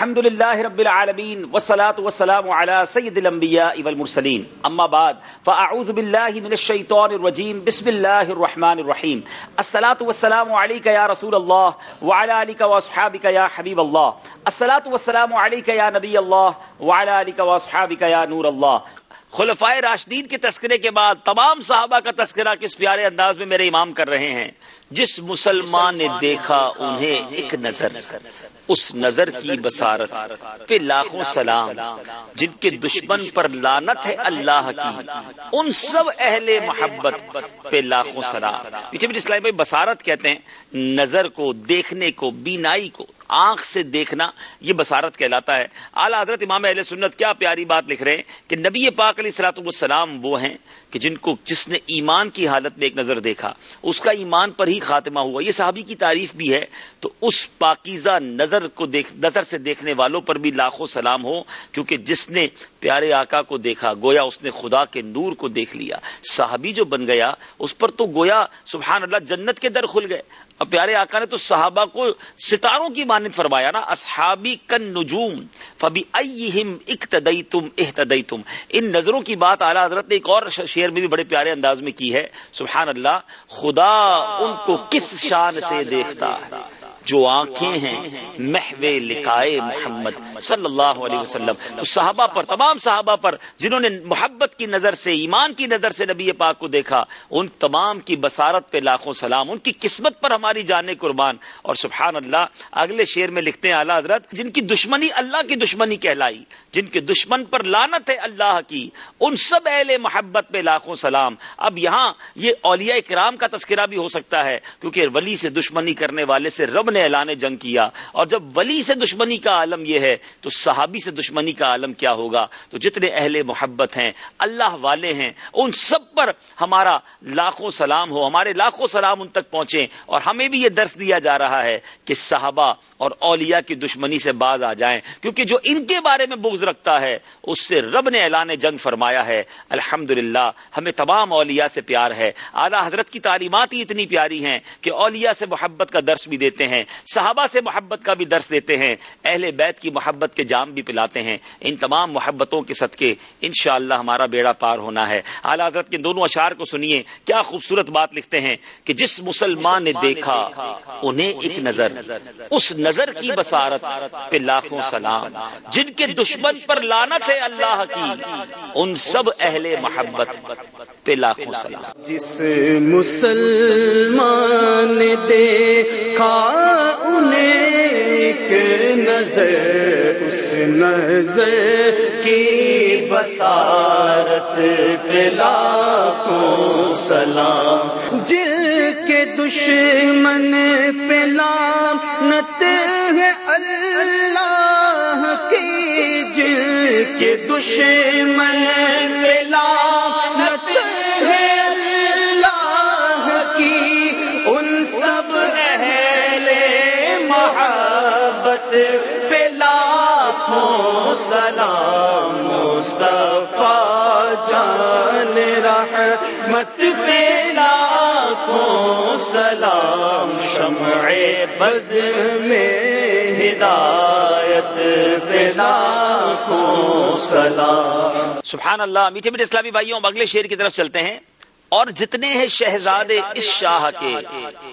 الحمد لله رب العالمين والصلاه والسلام على سيد الانبياء والمرسلين اما بعد، فاعوذ بالله من الشيطان الرجيم بسم الله الرحمن الرحيم الصلاه والسلام عليك يا رسول الله وعلى اليك واصحابك يا حبيب الله الصلاه والسلام عليك يا نبي الله وعلى اليك واصحابك يا نور الله خلفائے راشدین کے تذکرے کے بعد تمام صحابہ کا تذکرہ کس پیارے انداز میں میرے امام کر رہے ہیں؟ جس مسلمان نے دیکھا انہیں ایک نظر، اس نظر کی بسارت پہ لاکھوں سلام، جن کے دشمن پر لانت ہے اللہ کی، ان سب اہل محبت پہ لاکھوں سلام۔ پیچھے اسلام بھائی بسارت کہتے ہیں، نظر کو، دیکھنے کو، بینائی کو، آنکھ سے دیکھنا، یہ بسارت کہلاتا ہے۔ اعلیٰ حضرت امام اہل سنت کیا پیاری بات لکھ رہے ہیں کہ نبی پاک علیہ سلاۃ والسلام وہ ہیں کہ جن کو جس نے ایمان کی حالت میں ایک نظر دیکھا، اس کا ایمان پر ہی خاتمہ ہوا۔ یہ صحابی کی تعریف بھی ہے تو اس پاکیزہ نظر کو دیکھ، نظر سے دیکھنے والوں پر بھی لاکھوں سلام ہو، کیونکہ جس نے پیارے آقا کو دیکھا، گویا اس نے خدا کے نور کو دیکھ لیا۔ صحابی جو بن گیا، اس پر تو گویا سبحان اللہ جنت کے در کھل گئے۔ اب پیارے آقا نے تو صحابہ کو ستاروں کی مانند فرمایا نا، اصحابی کن نجوم فبی اقتدئی تم احتدئی تم ان نظروں کی بات اعلیٰ حضرت نے ایک اور شعر میں بھی بڑے پیارے انداز میں کی ہے۔ سبحان اللہ، خدا ان کو کس شان سے دیکھتا ہے۔ جو آنکھیں ہیں، محو لکھائے محمد صلی اللہ علیہ وسلم۔ تو صحابہ پر، تمام صحابہ پر، جنہوں نے محبت کی نظر سے، ایمان کی نظر سے نبی پاک کو دیکھا، ان تمام کی بسارت پہ لاکھوں سلام، ان کی قسمت پر ہماری جانے قربان۔ اور سبحان اللہ، اگلے شعر میں لکھتے ہیں، اعلیٰ حضرت، جن کی دشمنی اللہ کی دشمنی کہلائی، جن کے دشمن پر لانت ہے اللہ کی، ان سب اہل محبت پہ لاکھوں سلام۔ اب یہاں یہ اولیاء کرام کا تذکرہ بھی ہو سکتا ہے، کیونکہ ولی سے دشمنی کرنے والے سے رب نے اعلان جنگ کیا اور جب ولی سے دشمنی کا عالم یہ ہے تو صحابی سے دشمنی کا عالم کیا ہوگا؟ تو جتنے اہل محبت ہیں، اللہ والے ہیں، ان سب پر ہمارا لاکھوں سلام ہو، ہمارے لاکھوں سلام ان تک پہنچے اور ہمیں بھی یہ درس دیا جا رہا ہے کہ صحابہ اور اولیاء کی دشمنی سے باز آ جائیں۔ کیونکہ جو ان کے بارے میں بغض رکھتا ہے، اس سے رب نے اعلان جنگ فرمایا ہے۔ الحمد ہمیں تمام اولیاء سے پیار ہے۔ اعلیٰ حضرت کی تعلیمات ہی اتنی پیاری ہیں کہ اولیاء سے محبت کا درس بھی دیتے ہیں۔ ہیں۔ صحابہ سے محبت کا بھی درس دیتے ہیں۔ اہل بیت کی محبت کے جام بھی پلاتے ہیں۔ ان تمام محبتوں کے صدقے انشاءاللہ ہمارا بیڑا پار ہونا ہے۔ اعلی حضرت کے دونوں اشعار کو سنیے۔ کیا خوبصورت بات لکھتے ہیں کہ جس مسلمان نے دیکھا، انہیں ایک نظر، اس نظر کی بسارت پہ لاکھوں سلام۔ جن کے دشمن پر لانت ہے اللہ کی، ان سب اہل محبت پہ لاکھوں سلام۔ جس مسلمان دیکھا انہیں ایک نظر، اس نظر کی بسارت پہ لاکھوں سلام۔ جل کے دشمن پہ لانت ہے اللہ کی جل کے دشمن پہ لاکھوں سلام مصطفیٰ جان رحمت پہ لاکھوں سلام شمع بز میں ہدایت پہ لاکھوں سلام سبحان اللہ، میٹھے میٹھے اسلامی بھائیوں اگلے شعر کی طرف چلتے ہیں۔ اور جتنے ہیں شہزادے اس شاہ کے،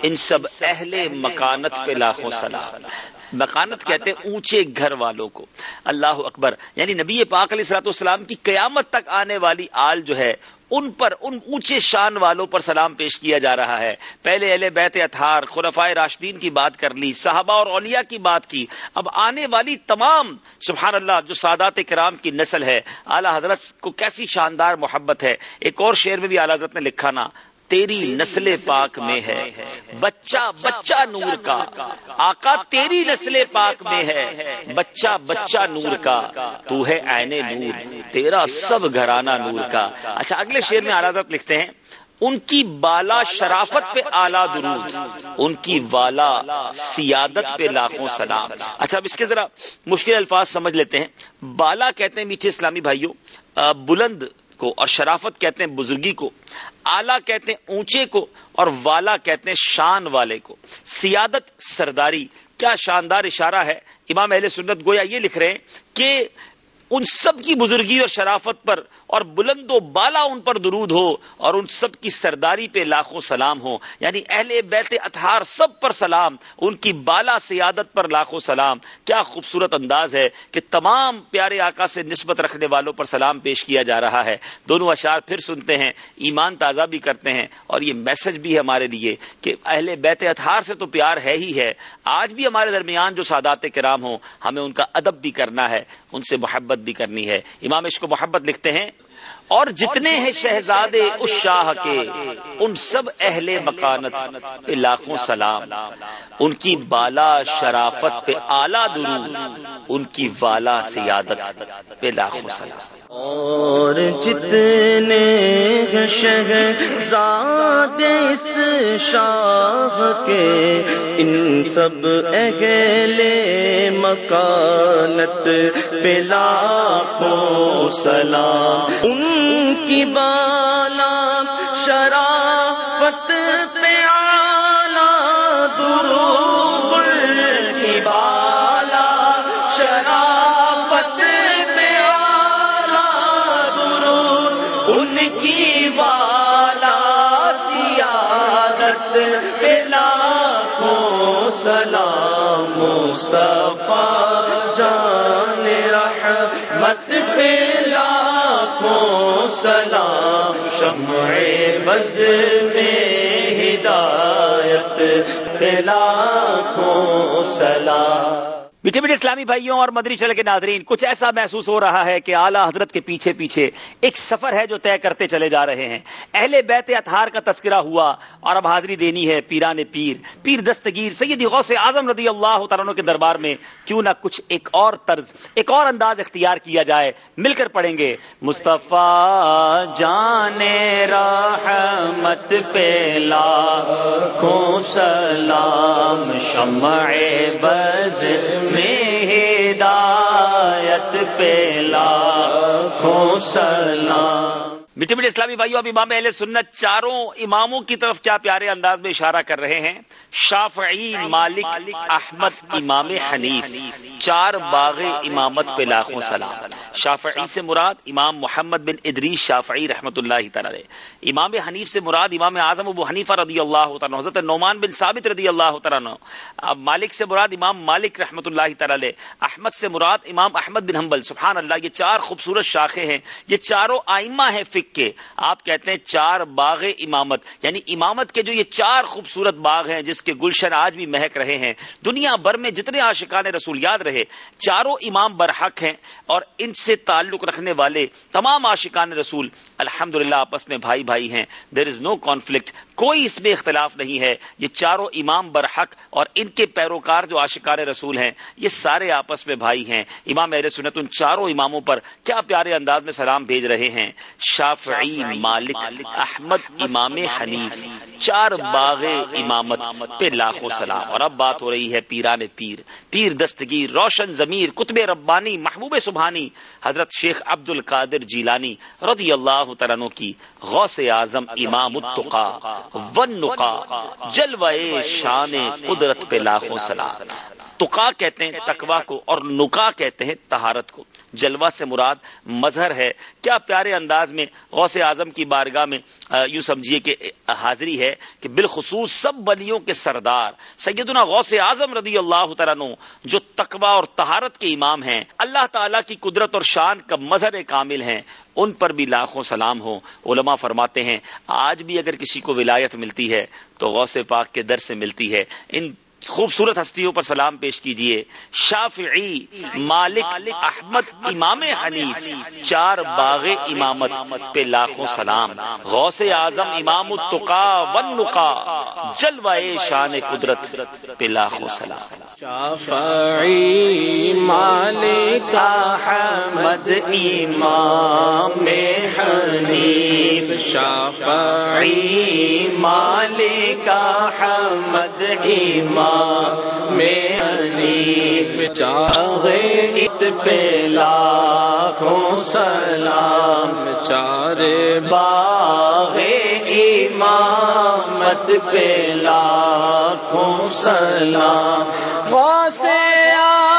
ان سب اہل مکانت پہ لاکھوں سلام۔ مکانت کہتے ہیں اونچے گھر والوں کو۔ اللہ اکبر یعنی نبی پاک علیہ السلاۃ والسلام کی قیامت تک آنے والی آل جو ہے ان پر، ان اونچے شان والوں پر سلام پیش کیا جا رہا ہے۔ پہلے اہل بیت اتھار خلفائے راشدین کی بات کر لی، صحابہ اور اولیاء کی بات کی۔ اب آنے والی تمام سبحان اللہ جو سادات کرام کی نسل ہے، اعلی حضرت کو کیسی شاندار محبت ہے۔ ایک اور شعر میں بھی اعلی حضرت نے لکھا نا تیری نسل پاک میں ہے، بچہ بچہ نور کا۔ آقا تیری نسل پاک میں ہے، بچہ بچہ نور کا۔ تو ہے عین نور، تیرا سب گھرانہ نور کا۔ اچھا اگلے شعر میں آرادت لکھتے ہیں۔ ان کی بالا شرافت پہ اعلیٰ درود، ان کی والا سیادت پہ لاکھوں سلام اچھا اب اس کے ذرا مشکل الفاظ سمجھ لیتے ہیں۔ بالا کہتے ہیں میٹھے اسلامی بھائیوں بلند کو اور شرافت کہتے ہیں بزرگی کو، آلہ کہتے ہیں اونچے کو اور والا کہتے ہیں شان والے کو۔ سیادت سرداری، کیا شاندار اشارہ ہے؟ امام اہل سنت گویا یہ لکھ رہے ہیں کہ ان سب کی بزرگی اور شرافت پر اور بلند و بالا ان پر درود ہو اور ان سب کی سرداری پہ لاکھوں سلام ہو۔ یعنی اہل بیت اطہار سب پر سلام، ان کی بالا سیادت پر لاکھوں سلام۔ کیا خوبصورت انداز ہے کہ تمام پیارے آقا سے نسبت رکھنے والوں پر سلام پیش کیا جا رہا ہے۔ دونوں اشعار پھر سنتے ہیں، ایمان تازہ بھی کرتے ہیں اور یہ میسج بھی ہے ہمارے لیے کہ اہل بیت اطہار سے تو پیار ہے ہی ہے۔ آج بھی ہمارے درمیان جو سادات کرام ہوں، ہمیں ان کا ادب بھی کرنا ہے، ان سے محبت محبت بھی کرنی ہے۔ امام عشق و محبت لکھتے ہیں اور جتنے ہیں شہزادے اس شاہ کے، ان سب اہل مکانت پہ لاکھوں سلام۔ ان کی بالا شرافت پہ اعلی درود، ان کی والا سیادت پہ لاکھوں سلام۔ اور جتنے اس شاہ کے، ان سب اہل مکانت پہ لاکھوں سلام۔ ان کی بالا شرافت پہ آنا درو کی بالا شرافت پہ آنا درو ان کی بالا سیادت پہ لاکھوں سلام مصطفیٰ جان رحمت پہ سلام شمع بز میں ہدایت لاکھوں سلام۔ میٹھے میٹھے اسلامی بھائیوں اور مدری چل کے ناظرین، کچھ ایسا محسوس ہو رہا ہے کہ اعلیٰ حضرت کے پیچھے پیچھے ایک سفر ہے جو طے کرتے چلے جا رہے ہیں۔ اہل بیت اتھار کا تذکرہ ہوا اور اب حاضری دینی ہے پیران پیر پیر دستگیر سیدی غوث اعظم رضی اللہ تعالیٰ کے دربار میں کیوں نہ کچھ ایک اور طرز، ایک اور انداز اختیار کیا جائے، مل کر پڑھیں گے۔ مصطفیٰ جان رحمت پیلا سلام، شمع بز میں ہدایت پہ لاکھوں سلام میٹھے میٹھے اسلامی بھائیوں، اب امام اہل سنت چاروں اماموں کی طرف کیا پیارے انداز میں اشارہ کر رہے ہیں؟ شافعی، مالک، احمد، امام حنیف، چار باغ امامت پہ لاکھوں سلام۔ شافعی سے مراد امام محمد بن ادریس شافعی رحمت اللہ تعالی امام حنیف سے مراد امام اعظم ابو حنیفہ رضی اللہ تعالیٰ حضرت نعمان بن ثابت رضی اللہ تعالیٰ اب مالک سے مراد امام مالک رحمت اللہ تعالی احمد سے مراد امام احمد بن حنبل۔ سبحان اللہ، یہ چار خوبصورت شاخے ہیں۔ یہ چاروں آئمہ ہیں فکر فک کے آپ کہتے ہیں چار باغ امامت یعنی امامت کے جو یہ چار خوبصورت باغ ہیں جس کے گلشن آج بھی مہک رہے ہیں، دنیا بھر میں جتنے عاشقان رسول یاد رہے، چاروں امام برحق ہیں اور ان سے تعلق رکھنے والے تمام عاشقان رسول الحمد آپس میں بھائی بھائی ہیں۔ دیر از نو کانفلکٹ کوئی اس میں اختلاف نہیں ہے۔ یہ چاروں امام برحق اور ان کے پیروکار جو عاشقان رسول ہیں، یہ سارے آپس میں بھائی ہیں۔ امام اہل سنت ان چاروں اماموں پر کیا پیارے انداز میں سلام بھیج رہے ہیں۔ شاف شافعی، مالک احمد، امام حنیف، چار باغ امامت پہ لاکھوں سلام۔ اور اب بات ہو رہی ہے پیران پیر۔ پیر دستگیر، روشن ضمیر کتب ربانی، محبوب سبحانی، حضرت شیخ عبد القادر جیلانی رضی اللہ تعالیٰ کی غوث اعظم امام التقا ون نقا جلوے شان قدرت پہ لاکھوں سلام۔ تقا کہتے ہیں تقوا کو اور نکا کہتے ہیں تہارت کو۔ جلوہ سے مراد مظہر ہے۔ کیا پیارے انداز میں غوث اعظم کی بارگاہ میں یوں سمجھیے کہ حاضری ہے کہ بالخصوص سب بلیوں کے سردار سیدنا غوث اعظم رضی اللہ تعالیٰ جو تقوا اور تہارت کے امام ہیں، اللہ تعالیٰ کی قدرت اور شان کا مظہر کامل ہیں، ان پر بھی لاکھوں سلام ہو۔ علماء فرماتے ہیں، آج بھی اگر کسی کو ولایت ملتی ہے تو غوث پاک کے در سے ملتی ہے۔ ان خوبصورت ہستیوں پر سلام پیش کیجیے شافعی، مالک احمد، امام حنیف، چار باغ امامت پہ لاکھوں سلام۔ غوث اعظم، امام التقا ون نقا جلوائے شان قدرت پہ لاکھوں سلام۔ شافعی، مالک احمد، امام حنیف شافعی مالک احمد امام امام حنیف چاہے ات پہ لاکھوں سلام چار باغ امامت پہ لاکھوں سلام۔ واسے آزم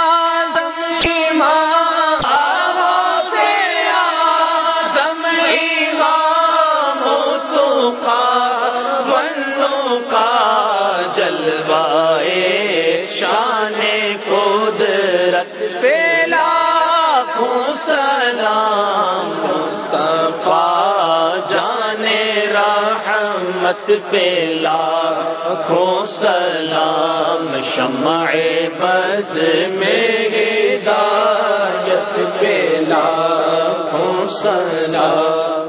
لاکھوں سلام صفا جانے رحمت پہ لاکھوں سلام۔ شمع بز میں ہدایت پہ لاکھوں سلام۔